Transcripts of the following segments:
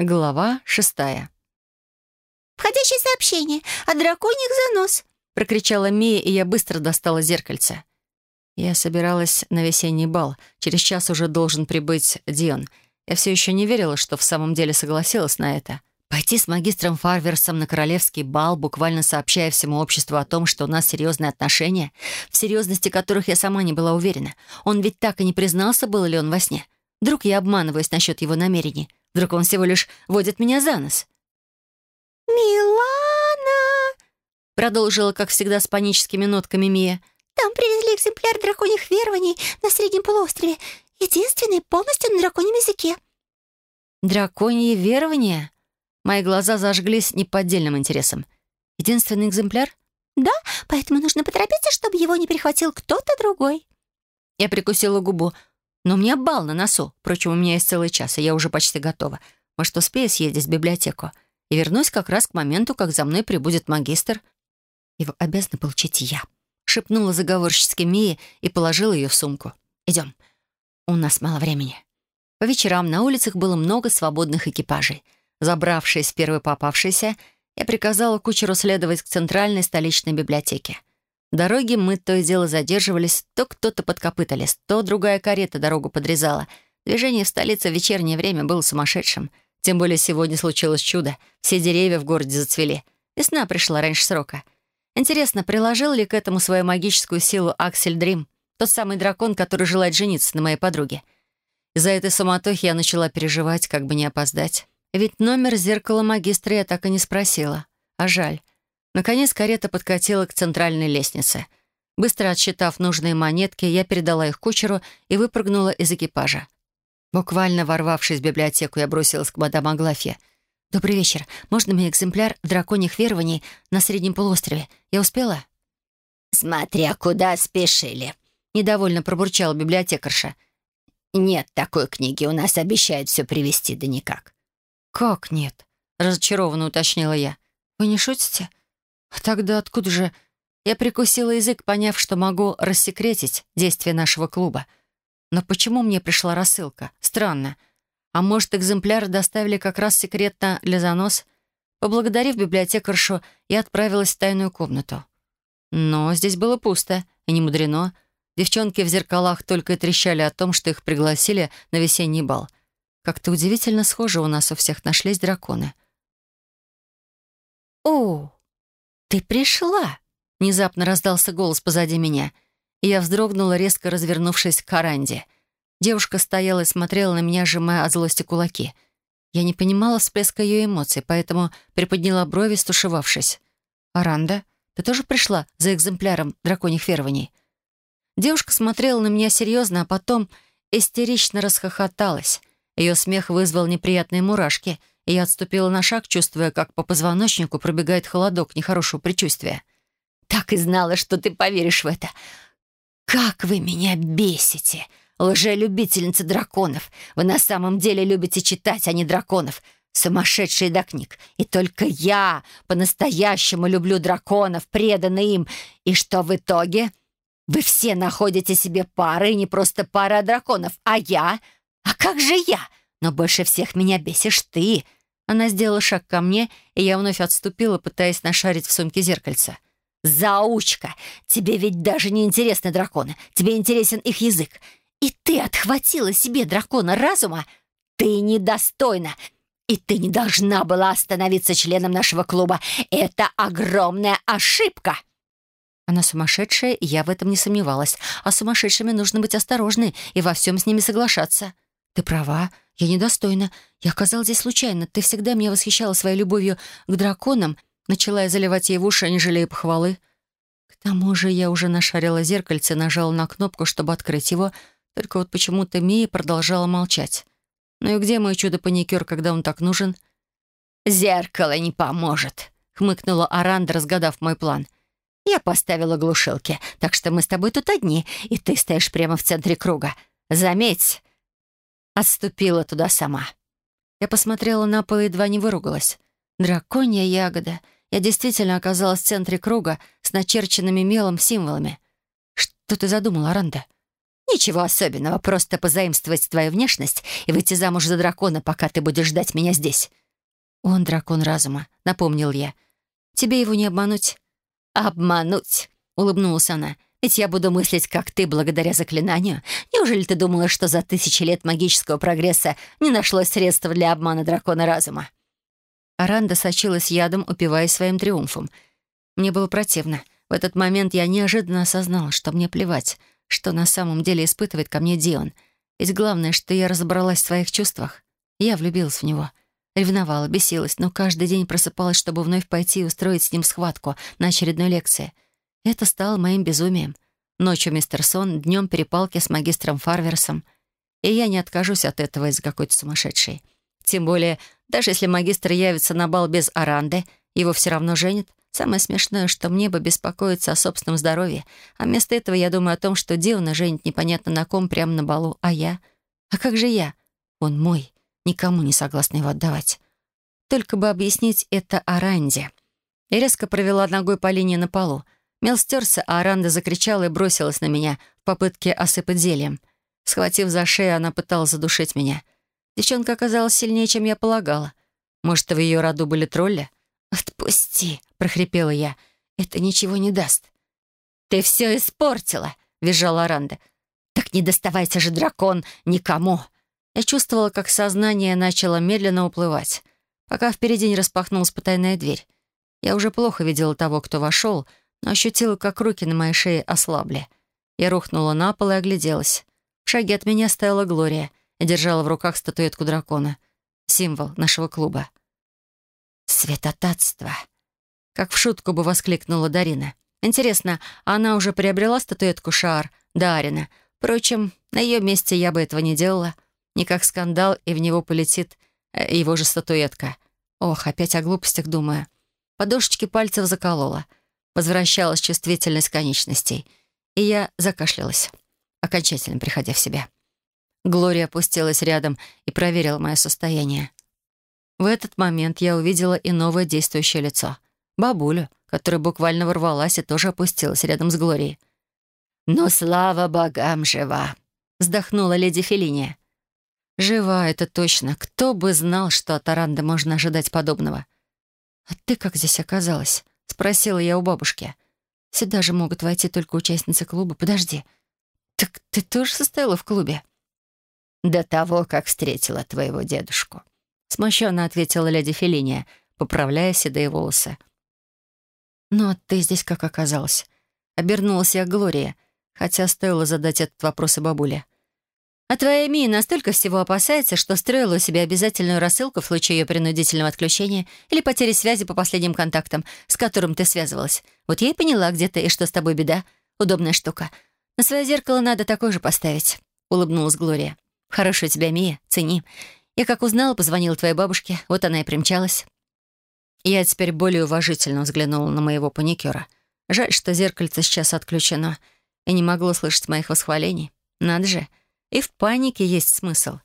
Глава шестая. «Входящее сообщение от драконьих занос!» — прокричала Мия, и я быстро достала зеркальце. Я собиралась на весенний бал. Через час уже должен прибыть Дион. Я все еще не верила, что в самом деле согласилась на это. Пойти с магистром Фарверсом на королевский бал, буквально сообщая всему обществу о том, что у нас серьезные отношения, в серьезности которых я сама не была уверена. Он ведь так и не признался, был ли он во сне. Вдруг я обманываюсь насчет его намерений. Вдруг он всего лишь водит меня за нос. «Милана!» Продолжила, как всегда, с паническими нотками Мия. «Там привезли экземпляр драконьих верований на Среднем полуострове. Единственный полностью на драконьем языке». «Драконьи верования?» Мои глаза зажглись неподдельным интересом. «Единственный экземпляр?» «Да, поэтому нужно поторопиться, чтобы его не перехватил кто-то другой». Я прикусила губу. Но у меня бал на носу. Впрочем, у меня есть целый час, и я уже почти готова. Может, успею съездить в библиотеку? И вернусь как раз к моменту, как за мной прибудет магистр. Его обязана получить я. Шепнула заговорщицки Мии и положила ее в сумку. «Идем. У нас мало времени». По вечерам на улицах было много свободных экипажей. Забравшись в первый попавшийся, я приказала кучеру следовать к центральной столичной библиотеке. В дороге мы то и дело задерживались, то кто-то под копыта лез, то другая карета дорогу подрезала. Движение в столице в вечернее время было сумасшедшим. Тем более сегодня случилось чудо. Все деревья в городе зацвели. Весна пришла раньше срока. Интересно, приложил ли к этому свою магическую силу Аксель Дрим, тот самый дракон, который желает жениться на моей подруге? Из-за этой суматохи я начала переживать, как бы не опоздать. Ведь номер зеркала магистра я так и не спросила. А жаль. Наконец карета подкатила к центральной лестнице. Быстро отсчитав нужные монетки, я передала их кучеру и выпрыгнула из экипажа. Буквально ворвавшись в библиотеку, я бросилась к мадам Аглафье. «Добрый вечер. Можно мне экземпляр драконьих верований на Среднем полуострове? Я успела?» «Смотря куда спешили», — недовольно пробурчала библиотекарша. «Нет такой книги, у нас обещают все привезти, да никак». «Как нет?» — разочарованно уточнила я. «Вы не шутите?» Тогда откуда же... Я прикусила язык, поняв, что могу рассекретить действие нашего клуба. Но почему мне пришла рассылка? Странно. А может, экземпляры доставили как раз секретно для занос? Поблагодарив библиотекаршу, я отправилась в тайную комнату. Но здесь было пусто, и не мудрено. Девчонки в зеркалах только и трещали о том, что их пригласили на весенний бал. Как-то удивительно схоже у нас у всех нашлись драконы. «О, «Ты пришла!» — внезапно раздался голос позади меня, и я вздрогнула, резко развернувшись к Аранде. Девушка стояла и смотрела на меня, сжимая от злости кулаки. Я не понимала всплеска ее эмоций, поэтому приподняла брови, стушевавшись. «Аранда, ты тоже пришла за экземпляром драконьих верований?» Девушка смотрела на меня серьезно, а потом истерично расхохоталась. Ее смех вызвал неприятные мурашки — и я отступила на шаг, чувствуя, как по позвоночнику пробегает холодок нехорошего предчувствия. «Так и знала, что ты поверишь в это. Как вы меня бесите! Лжелюбительница драконов! Вы на самом деле любите читать, а не драконов!» сумасшедшие до книг. И только я по-настоящему люблю драконов, преданный им. И что в итоге? Вы все находите себе пары, и не просто пары, а драконов. А я? А как же я? Но больше всех меня бесишь ты. Она сделала шаг ко мне, и я вновь отступила, пытаясь нашарить в сумке зеркальца. «Заучка! Тебе ведь даже не интересны драконы. Тебе интересен их язык. И ты отхватила себе дракона разума? Ты недостойна!» И ты не должна была становиться членом нашего клуба. Это огромная ошибка!» Она сумасшедшая, и я в этом не сомневалась. А сумасшедшими нужно быть осторожной и во всем с ними соглашаться. «Ты права. Я недостойна. Я оказалась здесь случайно. Ты всегда меня восхищала своей любовью к драконам, начала я заливать ей в уши, не жалея похвалы. К тому же я уже нашарила зеркальце, нажала на кнопку, чтобы открыть его, только вот почему-то Мия продолжала молчать. Ну и где мой чудо-паникер, когда он так нужен? «Зеркало не поможет», — хмыкнула Аранда, разгадав мой план. «Я поставила глушилки, так что мы с тобой тут одни, и ты стоишь прямо в центре круга. Заметь, отступила туда сама. Я посмотрела на пол и едва не выругалась. Драконья ягода. Я действительно оказалась в центре круга с начерченными мелом символами. Что ты задумала, Ранда? Ничего особенного, просто позаимствовать твою внешность и выйти замуж за дракона, пока ты будешь ждать меня здесь». «Он дракон разума», — напомнил я. «Тебе его не обмануть». «Обмануть», — улыбнулась она. «Ведь я буду мыслить, как ты, благодаря заклинанию. Неужели ты думала, что за тысячи лет магического прогресса не нашлось средства для обмана дракона разума?» Аранда сочилась ядом, упиваясь своим триумфом. Мне было противно. В этот момент я неожиданно осознала, что мне плевать, что на самом деле испытывает ко мне Дион. Ведь главное, что я разобралась в своих чувствах. Я влюбилась в него. Ревновала, бесилась, но каждый день просыпалась, чтобы вновь пойти и устроить с ним схватку на очередной лекции. Это стало моим безумием. Ночью мистер Сон, днем перепалки с магистром Фарверсом. И я не откажусь от этого из-за какой-то сумасшедшей. Тем более, даже если магистр явится на бал без Аранды, его все равно женят. Самое смешное, что мне бы беспокоиться о собственном здоровье, а вместо этого я думаю о том, что Диона женит непонятно на ком прямо на балу, а я? А как же я? Он мой, никому не согласна его отдавать. Только бы объяснить это Аранде. Я резко провела ногой по линии на полу. Мел стерся, а Аранда закричала и бросилась на меня в попытке осыпать зельем. Схватив за шею, она пыталась задушить меня — Девчонка оказалась сильнее, чем я полагала. Может, в ее роду были тролли? «Отпусти!» — прохрипела я. «Это ничего не даст». «Ты все испортила!» — визжала Ранда. «Так не доставайся же, дракон, никому!» Я чувствовала, как сознание начало медленно уплывать, пока впереди не распахнулась потайная дверь. Я уже плохо видела того, кто вошел, но ощутила, как руки на моей шее ослабли. Я рухнула на пол и огляделась. В шаге от меня стояла Глория и держала в руках статуэтку дракона, символ нашего клуба. «Светотатство!» Как в шутку бы воскликнула Дарина. Интересно, она уже приобрела статуэтку Шар, Дарина. Впрочем, на ее месте я бы этого не делала. Не как скандал, и в него полетит э, его же статуэтка. Ох, опять о глупостях думаю. Подушечки пальцев заколола. Возвращалась чувствительность конечностей. И я закашлялась, окончательно приходя в себя. Глория опустилась рядом и проверила мое состояние. В этот момент я увидела и новое действующее лицо. Бабулю, которая буквально ворвалась и тоже опустилась рядом с Глорией. «Ну, слава богам, жива!» — вздохнула леди Фелиния. «Жива, это точно. Кто бы знал, что от Аранды можно ожидать подобного?» «А ты как здесь оказалась?» — спросила я у бабушки. «Сюда же могут войти только участницы клуба. Подожди. Так ты тоже состояла в клубе?» до того, как встретила твоего дедушку», — смущенно ответила леди Фелиния, поправляя седые волосы. «Ну, а ты здесь как оказалась?» Обернулась я к Глории, хотя стоило задать этот вопрос и бабуле. «А твоя Мия настолько всего опасается, что строила у себя обязательную рассылку в случае ее принудительного отключения или потери связи по последним контактам, с которым ты связывалась. Вот я и поняла, где ты и что с тобой беда. Удобная штука. На свое зеркало надо такое же поставить», — улыбнулась Глория. Хорошая у тебя, Мия, цени. Я как узнала, позвонила твоей бабушке, вот она и примчалась». Я теперь более уважительно взглянула на моего паникера. Жаль, что зеркальце сейчас отключено и не могло слышать моих восхвалений. Надо же, и в панике есть смысл.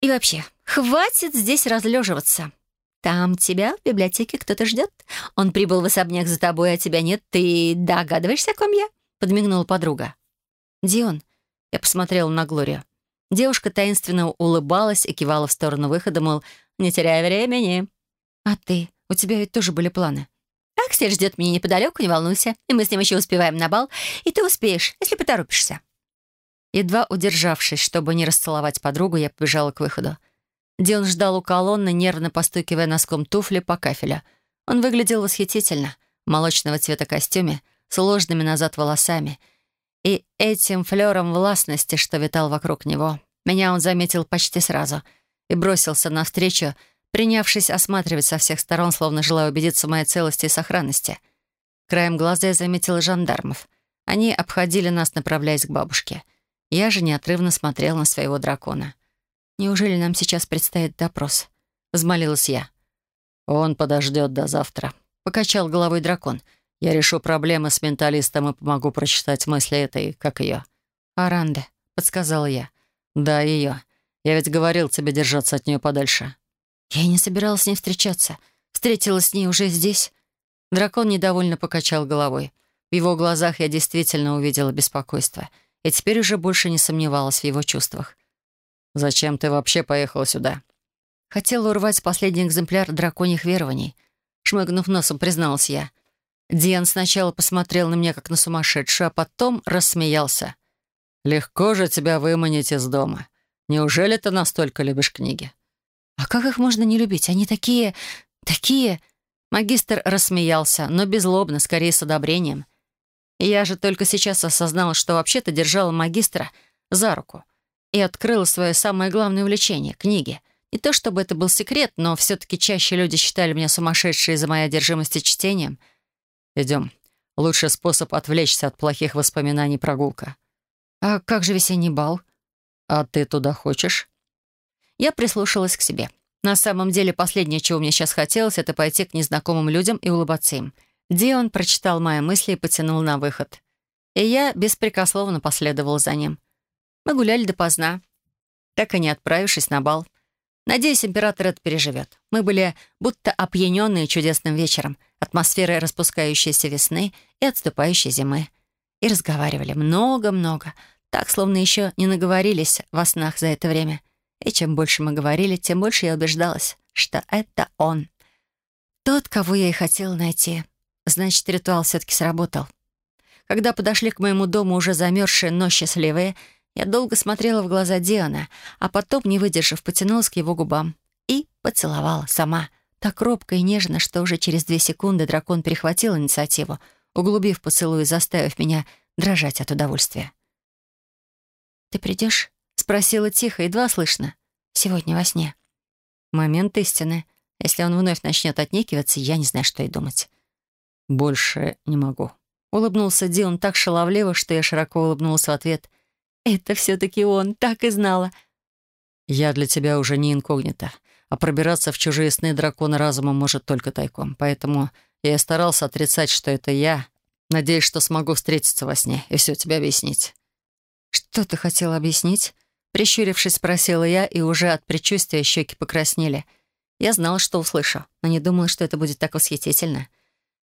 И вообще, хватит здесь разлеживаться. Там тебя в библиотеке кто-то ждет. Он прибыл в особняк за тобой, а тебя нет. Ты догадываешься, о ком я?» — подмигнула подруга. «Дион, я посмотрела на Глорию. Девушка таинственно улыбалась и кивала в сторону выхода, мол, не теряя времени. «А ты? У тебя ведь тоже были планы?» «Аксель ждет меня неподалеку, не волнуйся. И мы с ним еще успеваем на бал. И ты успеешь, если поторопишься». Едва удержавшись, чтобы не расцеловать подругу, я побежала к выходу. Дион ждал у колонны, нервно постукивая носком туфли по кафелю. Он выглядел восхитительно. Молочного цвета костюме, с ложными назад волосами — и этим флером властности, что витал вокруг него. Меня он заметил почти сразу и бросился навстречу, принявшись осматривать со всех сторон, словно желая убедиться в моей целости и сохранности. Краем глаза я заметила жандармов. Они обходили нас, направляясь к бабушке. Я же неотрывно смотрела на своего дракона. «Неужели нам сейчас предстоит допрос?» — взмолилась я. «Он подождет до завтра», — покачал головой дракон — я решу проблемы с менталистом и помогу прочитать мысли этой, как ее. «Аранда», — подсказала я. «Да, ее. Я ведь говорил тебе держаться от нее подальше». Я и не собиралась с ней встречаться. Встретилась с ней уже здесь. Дракон недовольно покачал головой. В его глазах я действительно увидела беспокойство. И теперь уже больше не сомневалась в его чувствах. «Зачем ты вообще поехала сюда?» Хотела урвать последний экземпляр драконьих верований. Шмыгнув носом, призналась я. Диан сначала посмотрел на меня, как на сумасшедшую, а потом рассмеялся. «Легко же тебя выманить из дома. Неужели ты настолько любишь книги?» «А как их можно не любить? Они такие... такие...» Магистр рассмеялся, но беззлобно, скорее с одобрением. Я же только сейчас осознала, что вообще-то держала магистра за руку и открыла свое самое главное увлечение — книги. Не то чтобы это был секрет, но все-таки чаще люди считали меня сумасшедшей из-за моей одержимости чтением. «Идем. Лучший способ отвлечься от плохих воспоминаний — прогулка». «А как же весенний бал?» «А ты туда хочешь?» Я прислушалась к себе. На самом деле, последнее, чего мне сейчас хотелось, это пойти к незнакомым людям и улыбаться им. Дион прочитал мои мысли и потянул на выход. И я беспрекословно последовала за ним. Мы гуляли допоздна, так и не отправившись на бал. Надеюсь, император это переживет. Мы были будто опьяненные чудесным вечером, атмосферой распускающейся весны и отступающей зимы. И разговаривали много-много, так, словно еще не наговорились во снах за это время. И чем больше мы говорили, тем больше я убеждалась, что это он. Тот, кого я и хотела найти. Значит, ритуал все-таки сработал. Когда подошли к моему дому уже замерзшие, но счастливые, я долго смотрела в глаза Диана, а потом, не выдержав, потянулась к его губам и поцеловала сама. Так робко и нежно, что уже через две секунды дракон перехватил инициативу, углубив поцелуй и заставив меня дрожать от удовольствия. «Ты придешь?» — спросила тихо, едва слышно. «Сегодня во сне». Момент истины. Если он вновь начнет отнекиваться, я не знаю, что и думать. «Больше не могу». Улыбнулся Дилан так шаловливо, что я широко улыбнулась в ответ. «Это все-таки он, так и знала». «Я для тебя уже не инкогнито, а пробираться в чужие сны дракона разума может только тайком. Поэтому я и старался отрицать, что это я, надеясь, что смогу встретиться во сне и все тебе объяснить». «Что ты хотел объяснить?» Прищурившись, спросила я, и уже от предчувствия щеки покраснели. Я знала, что услышу, но не думала, что это будет так восхитительно.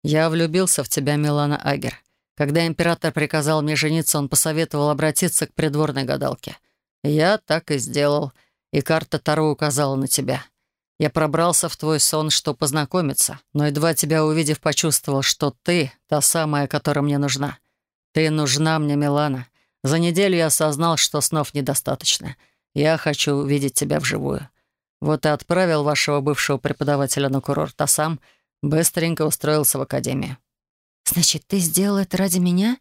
«Я влюбился в тебя, Милана Агер. Когда император приказал мне жениться, он посоветовал обратиться к придворной гадалке. Я так и сделал, и карта Таро указала на тебя. Я пробрался в твой сон, чтобы познакомиться, но едва тебя увидев, почувствовал, что ты та самая, которая мне нужна. Ты нужна мне, Милана. За неделю я осознал, что снов недостаточно. Я хочу увидеть тебя вживую. Вот и отправил вашего бывшего преподавателя на курорт, а сам — Быстренько устроился в академию. «Значит, ты сделал это ради меня?»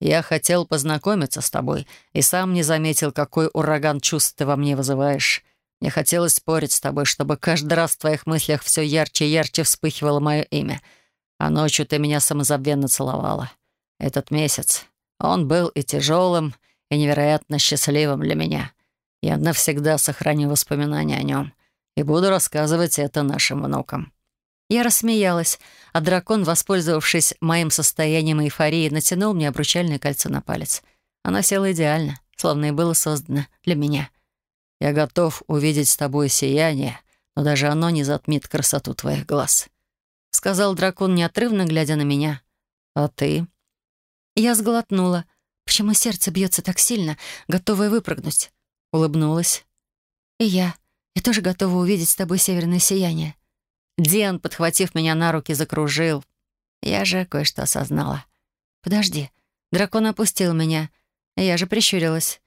«Я хотел познакомиться с тобой и сам не заметил, какой ураган чувств ты во мне вызываешь. Мне хотелось спорить с тобой, чтобы каждый раз в твоих мыслях все ярче и ярче вспыхивало мое имя. А ночью ты меня самозабвенно целовала. Этот месяц, он был и тяжелым, и невероятно счастливым для меня. Я навсегда сохраню воспоминания о нем и буду рассказывать это нашим внукам». Я рассмеялась, а дракон, воспользовавшись моим состоянием эйфории, натянул мне обручальное кольцо на палец. Оно село идеально, словно и было создано для меня. «Я готов увидеть с тобой сияние, но даже оно не затмит красоту твоих глаз», — сказал дракон, неотрывно глядя на меня. «А ты?» Я сглотнула. Почему сердце бьется так сильно, готовая выпрыгнуть? Улыбнулась. «И я. Я тоже готова увидеть с тобой северное сияние. Диан, подхватив меня на руки, закружил. Я же кое-что осознала. «Подожди». Дракон опустил меня. Я же прищурилась.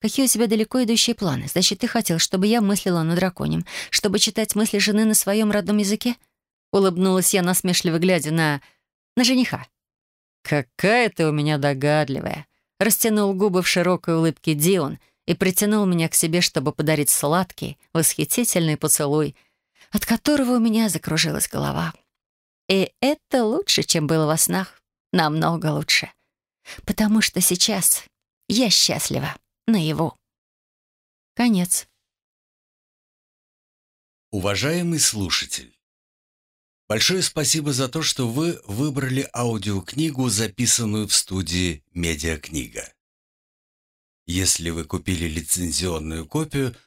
«Какие у тебя далеко идущие планы? Значит, ты хотел, чтобы я мыслила на драконем, чтобы читать мысли жены на своем родном языке?» Улыбнулась я, насмешливо глядя на... на жениха. «Какая ты у меня догадливая!» Растянул губы в широкой улыбке Дион и притянул меня к себе, чтобы подарить сладкий, восхитительный поцелуй — от которого у меня закружилась голова. И это лучше, чем было во снах. Намного лучше. Потому что сейчас я счастлива наяву. Конец. Уважаемый слушатель, большое спасибо за то, что вы выбрали аудиокнигу, записанную в студии «Медиакнига». Если вы купили лицензионную копию –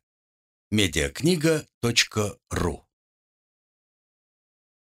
медиакнига.ру